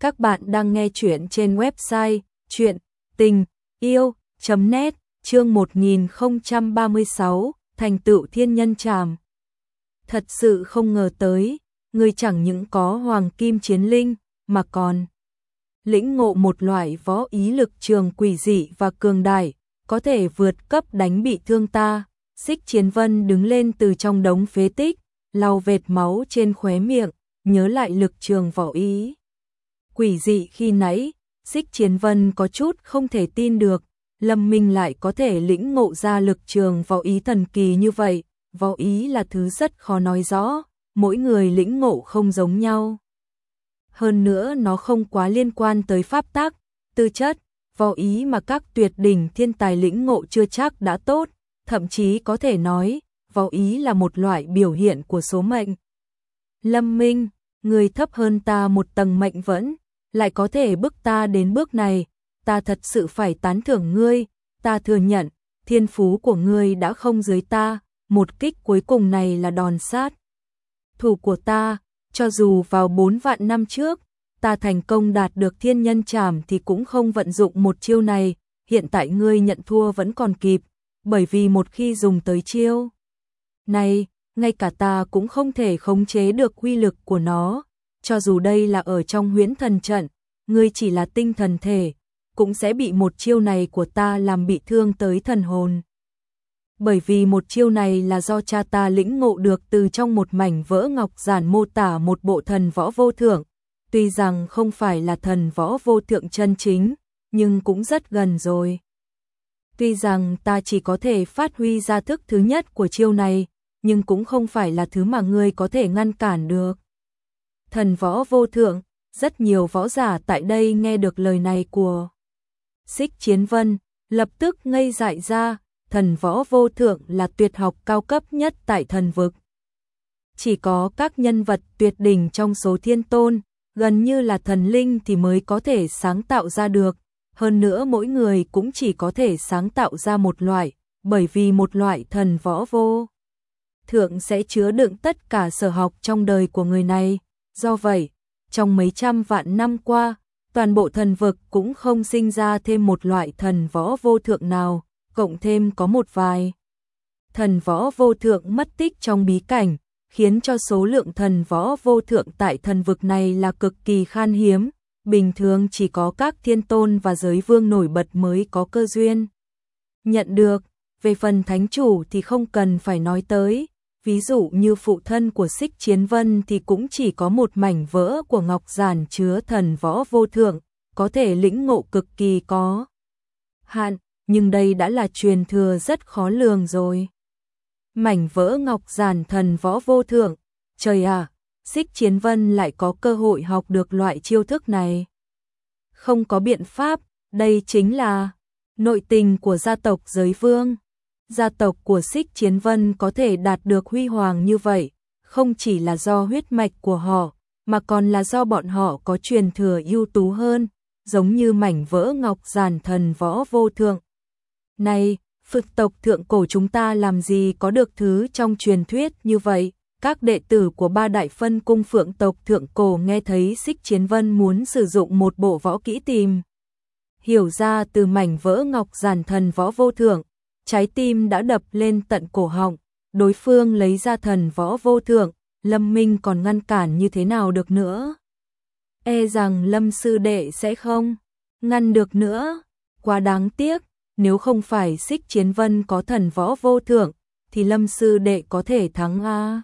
Các bạn đang nghe chuyện trên website chuyện tình yêu.net chương 1036 thành tựu thiên nhân tràm. Thật sự không ngờ tới, người chẳng những có hoàng kim chiến linh mà còn lĩnh ngộ một loại võ ý lực trường quỷ dị và cường đại, có thể vượt cấp đánh bị thương ta. Xích Chiến Vân đứng lên từ trong đống phế tích, lau vệt máu trên khóe miệng, nhớ lại lực trường võ ý. Quỷ dị khi nãy, Xích Chiến Vân có chút không thể tin được, Lâm Minh lại có thể lĩnh ngộ ra lực trường võ ý thần kỳ như vậy, võ ý là thứ rất khó nói rõ, mỗi người lĩnh ngộ không giống nhau. Hơn nữa nó không quá liên quan tới pháp tác, tư chất, võ ý mà các tuyệt đỉnh thiên tài lĩnh ngộ chưa chắc đã tốt, thậm chí có thể nói, võ ý là một loại biểu hiện của số mệnh. Lâm Minh, người thấp hơn ta một tầng mệnh vẫn, lại có thể bước ta đến bước này, ta thật sự phải tán thưởng ngươi, ta thừa nhận, thiên phú của ngươi đã không dưới ta, một kích cuối cùng này là đòn sát. Thủ của ta, cho dù vào bốn vạn năm trước, ta thành công đạt được thiên nhân trảm thì cũng không vận dụng một chiêu này, hiện tại ngươi nhận thua vẫn còn kịp, bởi vì một khi dùng tới chiêu này, ngay cả ta cũng không thể khống chế được quy lực của nó, cho dù đây là ở trong huyễn thần trận, ngươi chỉ là tinh thần thể, cũng sẽ bị một chiêu này của ta làm bị thương tới thần hồn. Bởi vì một chiêu này là do cha ta lĩnh ngộ được từ trong một mảnh vỡ ngọc giản mô tả một bộ thần võ vô thượng, tuy rằng không phải là thần võ vô thượng chân chính, nhưng cũng rất gần rồi. Tuy rằng ta chỉ có thể phát huy ra thức thứ nhất của chiêu này, nhưng cũng không phải là thứ mà ngươi có thể ngăn cản được. Thần võ vô thượng, rất nhiều võ giả tại đây nghe được lời này của Xích Chiến Vân, lập tức ngây dại ra, thần võ vô thượng là tuyệt học cao cấp nhất tại thần vực. Chỉ có các nhân vật tuyệt đỉnh trong số thiên tôn, gần như là thần linh thì mới có thể sáng tạo ra được, hơn nữa mỗi người cũng chỉ có thể sáng tạo ra một loại, bởi vì một loại thần võ vô thượng sẽ chứa đựng tất cả sở học trong đời của người này. Do vậy, trong mấy trăm vạn năm qua, toàn bộ thần vực cũng không sinh ra thêm một loại thần võ vô thượng nào, cộng thêm có một vài. Thần võ vô thượng mất tích trong bí cảnh, khiến cho số lượng thần võ vô thượng tại thần vực này là cực kỳ khan hiếm, bình thường chỉ có các thiên tôn và giới vương nổi bật mới có cơ duyên. Nhận được, về phần thánh chủ thì không cần phải nói tới, ví dụ như phụ thân của Sích Chiến Vân thì cũng chỉ có một mảnh vỡ của ngọc giản chứa thần võ vô thượng, có thể lĩnh ngộ cực kỳ có hạn, nhưng đây đã là truyền thừa rất khó lường rồi. Mảnh vỡ ngọc giản thần võ vô thượng, trời à, Sích Chiến Vân lại có cơ hội học được loại chiêu thức này. Không có biện pháp, đây chính là nội tình của gia tộc giới vương gia tộc của Sích Chiến Vân có thể đạt được huy hoàng như vậy, không chỉ là do huyết mạch của họ, mà còn là do bọn họ có truyền thừa ưu tú hơn, giống như mảnh vỡ ngọc giản thần võ vô thượng. Này, Phật tộc thượng cổ chúng ta làm gì có được thứ trong truyền thuyết như vậy? Các đệ tử của ba đại phân cung phượng tộc thượng cổ nghe thấy Sích Chiến Vân muốn sử dụng một bộ võ kỹ tìm. Hiểu ra từ mảnh vỡ ngọc giản thần võ vô thượng, trái tim đã đập lên tận cổ họng, đối phương lấy ra thần võ vô thượng, Lâm Minh còn ngăn cản như thế nào được nữa. E rằng Lâm sư đệ sẽ không ngăn được nữa, quá đáng tiếc, nếu không phải xích chiến vân có thần võ vô thượng, thì Lâm sư đệ có thể thắng a.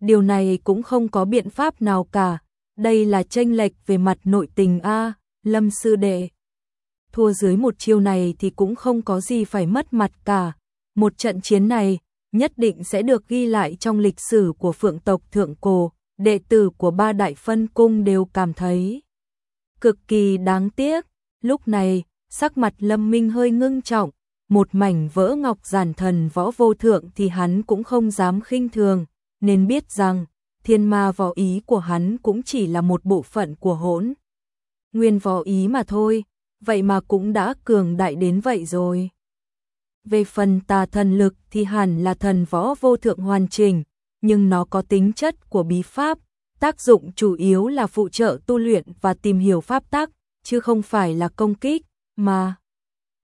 Điều này cũng không có biện pháp nào cả, đây là tranh lệch về mặt nội tình a, Lâm sư đệ thua dưới một chiêu này thì cũng không có gì phải mất mặt cả. Một trận chiến này nhất định sẽ được ghi lại trong lịch sử của phượng tộc thượng cổ, đệ tử của ba đại phân cung đều cảm thấy cực kỳ đáng tiếc. Lúc này, sắc mặt Lâm Minh hơi ngưng trọng, một mảnh vỡ ngọc giản thần võ vô thượng thì hắn cũng không dám khinh thường, nên biết rằng thiên ma võ ý của hắn cũng chỉ là một bộ phận của hỗn. Nguyên võ ý mà thôi, vậy mà cũng đã cường đại đến vậy rồi. Về phần tà thần lực thì hẳn là thần võ vô thượng hoàn chỉnh, nhưng nó có tính chất của bí pháp, tác dụng chủ yếu là phụ trợ tu luyện và tìm hiểu pháp tắc, chứ không phải là công kích, mà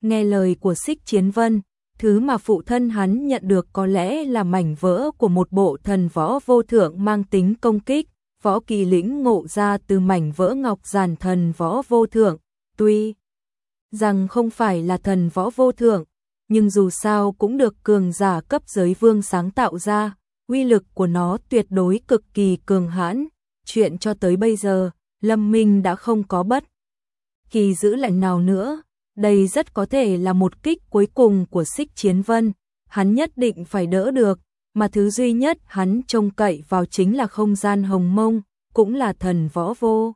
nghe lời của Sích Chiến Vân, thứ mà phụ thân hắn nhận được có lẽ là mảnh vỡ của một bộ thần võ vô thượng mang tính công kích, võ kỳ lĩnh ngộ ra từ mảnh vỡ ngọc giàn thần võ vô thượng, tuy rằng không phải là thần võ vô thượng, nhưng dù sao cũng được cường giả cấp giới vương sáng tạo ra, uy lực của nó tuyệt đối cực kỳ cường hãn, chuyện cho tới bây giờ, Lâm Minh đã không có bất kỳ giữ lạnh nào nữa, đây rất có thể là một kích cuối cùng của Xích Chiến Vân, hắn nhất định phải đỡ được, mà thứ duy nhất hắn trông cậy vào chính là không gian hồng mông, cũng là thần võ vô.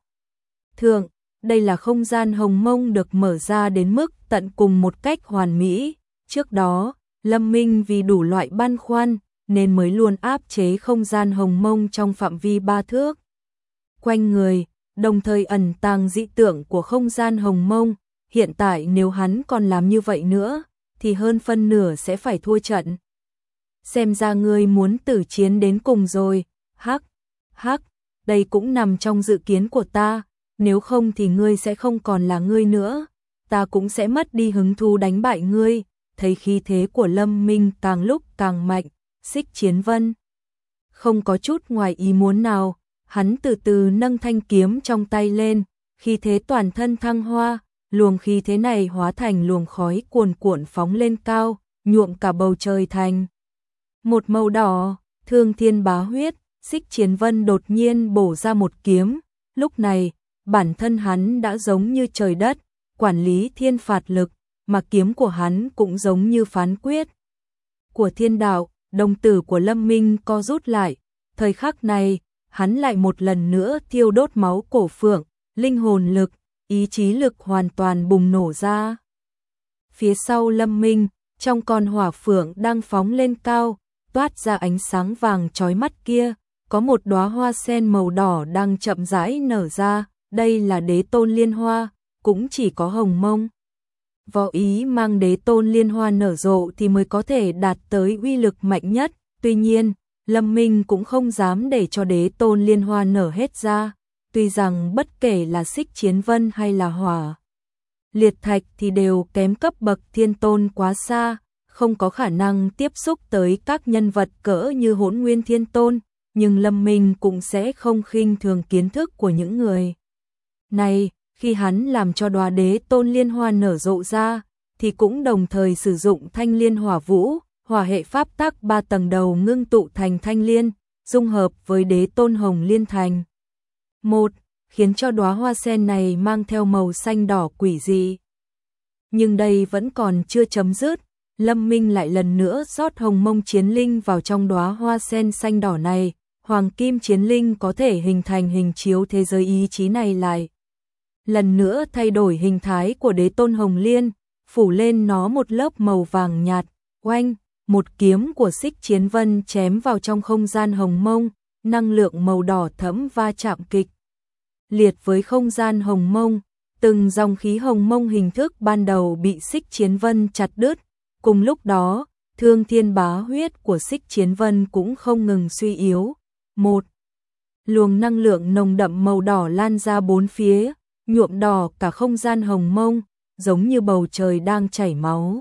Thượng, đây là không gian hồng mông được mở ra đến mức tận cùng một cách hoàn mỹ, trước đó, Lâm Minh vì đủ loại băn khoăn, nên mới luôn áp chế không gian hồng mông trong phạm vi ba thước. Quanh người, đồng thời ẩn tàng dị tưởng của không gian hồng mông, hiện tại nếu hắn còn làm như vậy nữa, thì hơn phân nửa sẽ phải thua trận. Xem ra ngươi muốn tử chiến đến cùng rồi, hắc, hắc, đây cũng nằm trong dự kiến của ta, nếu không thì ngươi sẽ không còn là ngươi nữa, ta cũng sẽ mất đi hứng thú đánh bại ngươi, thấy khí thế của Lâm Minh càng lúc càng mạnh, xích chiến vân. Không có chút ngoài ý muốn nào, hắn từ từ nâng thanh kiếm trong tay lên, khí thế toàn thân thăng hoa, luồng khí thế này hóa thành luồng khói cuồn cuộn phóng lên cao, nhuộm cả bầu trời thành. Một màu đỏ, thương thiên bá huyết, xích chiến vân đột nhiên bổ ra một kiếm, lúc này, bản thân hắn đã giống như trời đất, quản lý thiên phạt lực, mà kiếm của hắn cũng giống như phán quyết. Của thiên đạo, đồng tử của Lâm Minh co rút lại, thời khắc này, hắn lại một lần nữa thiêu đốt máu cổ phượng, linh hồn lực, ý chí lực hoàn toàn bùng nổ ra. Phía sau Lâm Minh, trong con hỏa phượng đang phóng lên cao, toát ra ánh sáng vàng chói mắt kia, có một đóa hoa sen màu đỏ đang chậm rãi nở ra, đây là đế tôn liên hoa, cũng chỉ có hồng mông. Võ ý mang đế tôn liên hoa nở rộ thì mới có thể đạt tới uy lực mạnh nhất, tuy nhiên, Lâm Minh cũng không dám để cho đế tôn liên hoa nở hết ra, tuy rằng bất kể là xích chiến vân hay là hỏa. Liệt thạch thì đều kém cấp bậc thiên tôn quá xa, không có khả năng tiếp xúc tới các nhân vật cỡ như hỗn nguyên thiên tôn, nhưng Lâm Minh cũng sẽ không khinh thường kiến thức của những người. Này, khi hắn làm cho đóa đế tôn liên hoa nở rộ ra, thì cũng đồng thời sử dụng thanh liên hỏa vũ, hỏa hệ pháp tắc ba tầng đầu ngưng tụ thành thanh liên, dung hợp với đế tôn hồng liên thành. Một, khiến cho đóa hoa sen này mang theo màu xanh đỏ quỷ dị. Nhưng đây vẫn còn chưa chấm dứt, Lâm Minh lại lần nữa rót hồng mông chiến linh vào trong đóa hoa sen xanh đỏ này, hoàng kim chiến linh có thể hình thành hình chiếu thế giới ý chí này lại. Lần nữa thay đổi hình thái của đế tôn hồng liên, phủ lên nó một lớp màu vàng nhạt, oanh, một kiếm của xích chiến vân chém vào trong không gian hồng mông, năng lượng màu đỏ thẫm va chạm kịch. Liệt với không gian hồng mông, từng dòng khí hồng mông hình thức ban đầu bị xích chiến vân chặt đứt, cùng lúc đó, thương thiên bá huyết của xích chiến vân cũng không ngừng suy yếu. Một luồng năng lượng nồng đậm màu đỏ lan ra bốn phía, nhuộm đỏ cả không gian hồng mông, giống như bầu trời đang chảy máu.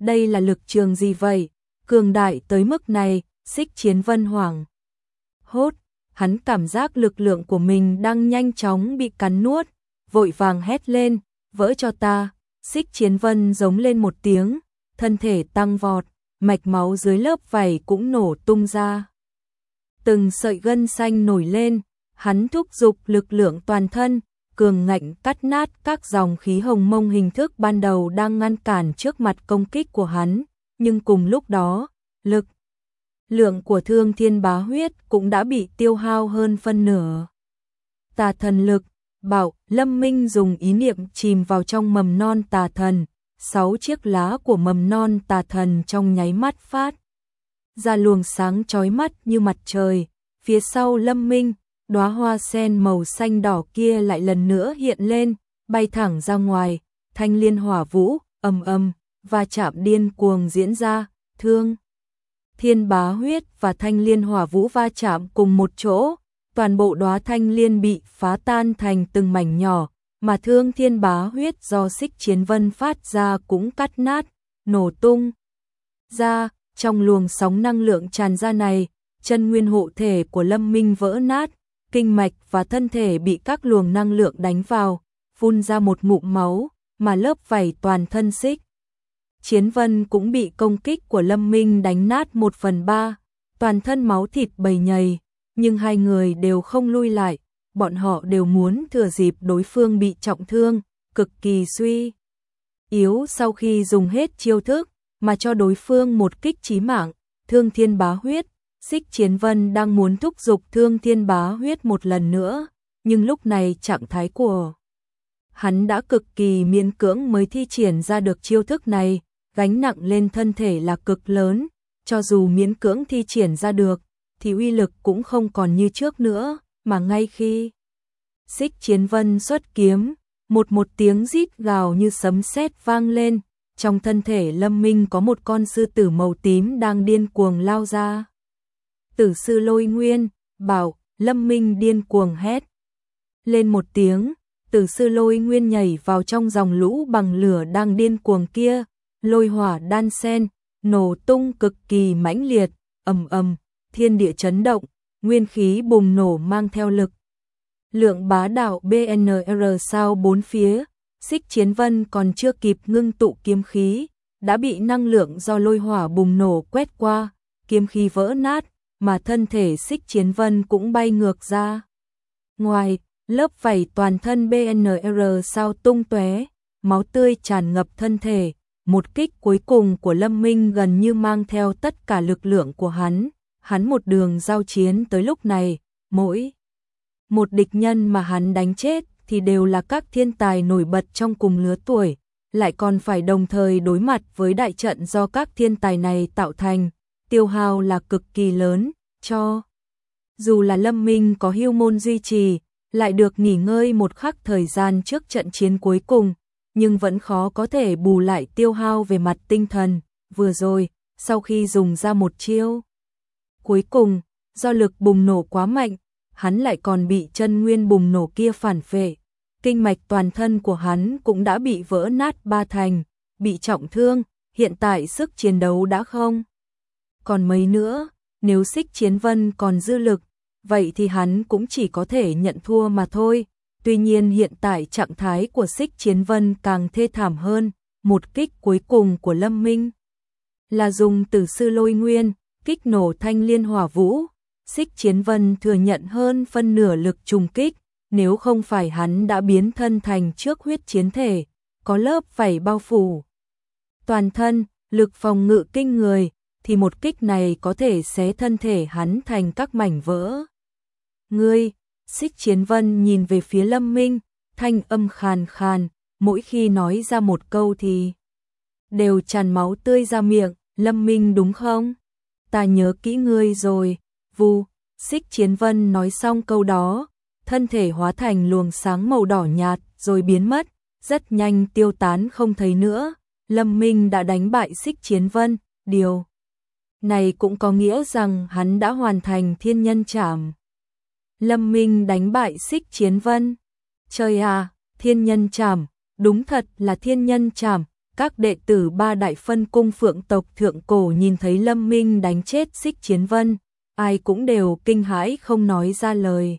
Đây là lực trường gì vậy? Cường đại tới mức này, xích chiến vân hoàng. Hốt, hắn cảm giác lực lượng của mình đang nhanh chóng bị cắn nuốt, vội vàng hét lên, vỡ cho ta, xích chiến vân giống lên một tiếng, thân thể tăng vọt, mạch máu dưới lớp vảy cũng nổ tung ra. Từng sợi gân xanh nổi lên, hắn thúc giục lực lượng toàn thân, cường ngạnh cắt nát các dòng khí hồng mông hình thức ban đầu đang ngăn cản trước mặt công kích của hắn, nhưng cùng lúc đó, lực lượng của thương thiên bá huyết cũng đã bị tiêu hao hơn phân nửa. Tà thần lực, bảo Lâm Minh dùng ý niệm chìm vào trong mầm non tà thần, sáu chiếc lá của mầm non tà thần trong nháy mắt phát. Ra luồng sáng chói mắt như mặt trời, phía sau Lâm Minh, đóa hoa sen màu xanh đỏ kia lại lần nữa hiện lên, bay thẳng ra ngoài, thanh liên hỏa vũ, ầm ầm, và chạm điên cuồng diễn ra, thương. Thiên bá huyết và thanh liên hỏa vũ va chạm cùng một chỗ, toàn bộ đóa thanh liên bị phá tan thành từng mảnh nhỏ, mà thương thiên bá huyết do xích chiến vân phát ra cũng cắt nát, nổ tung. Ra, trong luồng sóng năng lượng tràn ra này, chân nguyên hộ thể của Lâm Minh vỡ nát, kinh mạch và thân thể bị các luồng năng lượng đánh vào, phun ra một ngụm máu, mà lớp vảy toàn thân xích. Chiến vân cũng bị công kích của Lâm Minh đánh nát một phần ba, toàn thân máu thịt bầy nhầy, nhưng hai người đều không lui lại, bọn họ đều muốn thừa dịp đối phương bị trọng thương, cực kỳ suy. Yếu sau khi dùng hết chiêu thức, mà cho đối phương một kích chí mạng, thương thiên bá huyết, xích chiến vân đang muốn thúc giục thương thiên bá huyết một lần nữa, nhưng lúc này trạng thái của hắn đã cực kỳ miễn cưỡng mới thi triển ra được chiêu thức này, gánh nặng lên thân thể là cực lớn, cho dù miễn cưỡng thi triển ra được, thì uy lực cũng không còn như trước nữa, mà ngay khi xích chiến vân xuất kiếm, một một tiếng rít gào như sấm sét vang lên, trong thân thể lâm minh có một con sư tử màu tím đang điên cuồng lao ra. Tử sư lôi nguyên, bảo, lâm minh điên cuồng hét. Lên một tiếng, tử sư lôi nguyên nhảy vào trong dòng lũ bằng lửa đang điên cuồng kia, lôi hỏa đan sen, nổ tung cực kỳ mãnh liệt, ầm ầm, thiên địa chấn động, nguyên khí bùng nổ mang theo lực. Lượng bá đạo BNR sao bốn phía, xích chiến vân còn chưa kịp ngưng tụ kiếm khí, đã bị năng lượng do lôi hỏa bùng nổ quét qua, kiếm khí vỡ nát, mà thân thể xích chiến vân cũng bay ngược ra. Ngoài, lớp vảy toàn thân BNR sao tung tóe, máu tươi tràn ngập thân thể, một kích cuối cùng của Lâm Minh gần như mang theo tất cả lực lượng của hắn, hắn một đường giao chiến tới lúc này, mỗi một địch nhân mà hắn đánh chết thì đều là các thiên tài nổi bật trong cùng lứa tuổi, lại còn phải đồng thời đối mặt với đại trận do các thiên tài này tạo thành, tiêu hao là cực kỳ lớn, cho dù là Lâm Minh có hưu môn duy trì, lại được nghỉ ngơi một khắc thời gian trước trận chiến cuối cùng, nhưng vẫn khó có thể bù lại tiêu hao về mặt tinh thần, vừa rồi, sau khi dùng ra một chiêu. Cuối cùng, do lực bùng nổ quá mạnh, hắn lại còn bị chân nguyên bùng nổ kia phản phệ, Kinh mạch toàn thân của hắn cũng đã bị vỡ nát ba thành, bị trọng thương, hiện tại sức chiến đấu đã không. Còn mấy nữa, nếu xích chiến vân còn dư lực, vậy thì hắn cũng chỉ có thể nhận thua mà thôi. Tuy nhiên hiện tại trạng thái của xích chiến vân càng thê thảm hơn, một kích cuối cùng của Lâm Minh là dùng tử sư lôi nguyên, kích nổ thanh liên hỏa vũ. Xích chiến vân thừa nhận hơn phân nửa lực trùng kích, nếu không phải hắn đã biến thân thành trước huyết chiến thể, có lớp vảy bao phủ. Toàn thân, lực phòng ngự kinh người, thì một kích này có thể xé thân thể hắn thành các mảnh vỡ. Ngươi, xích chiến vân nhìn về phía lâm minh, thanh âm khàn khàn, mỗi khi nói ra một câu thì đều tràn máu tươi ra miệng, lâm minh đúng không? Ta nhớ kỹ ngươi rồi, vu, xích chiến vân nói xong câu đó, thân thể hóa thành luồng sáng màu đỏ nhạt rồi biến mất, rất nhanh tiêu tán không thấy nữa. Lâm Minh đã đánh bại xích chiến vân, điều này cũng có nghĩa rằng hắn đã hoàn thành thiên nhân trảm. Lâm Minh đánh bại xích chiến vân. Trời à, thiên nhân trảm, đúng thật là thiên nhân trảm. Các đệ tử ba đại phân cung phượng tộc thượng cổ nhìn thấy Lâm Minh đánh chết xích chiến vân, ai cũng đều kinh hãi không nói ra lời.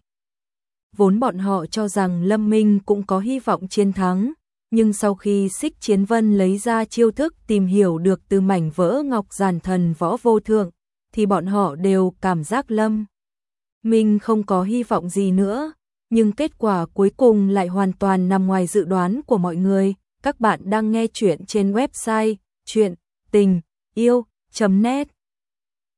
Vốn bọn họ cho rằng Lâm Minh cũng có hy vọng chiến thắng, nhưng sau khi xích chiến vân lấy ra chiêu thức tìm hiểu được từ mảnh vỡ ngọc giàn thần võ vô thượng, thì bọn họ đều cảm giác Lâm mình không có hy vọng gì nữa, nhưng kết quả cuối cùng lại hoàn toàn nằm ngoài dự đoán của mọi người. Các bạn đang nghe chuyện trên website chuyện tình yêu.net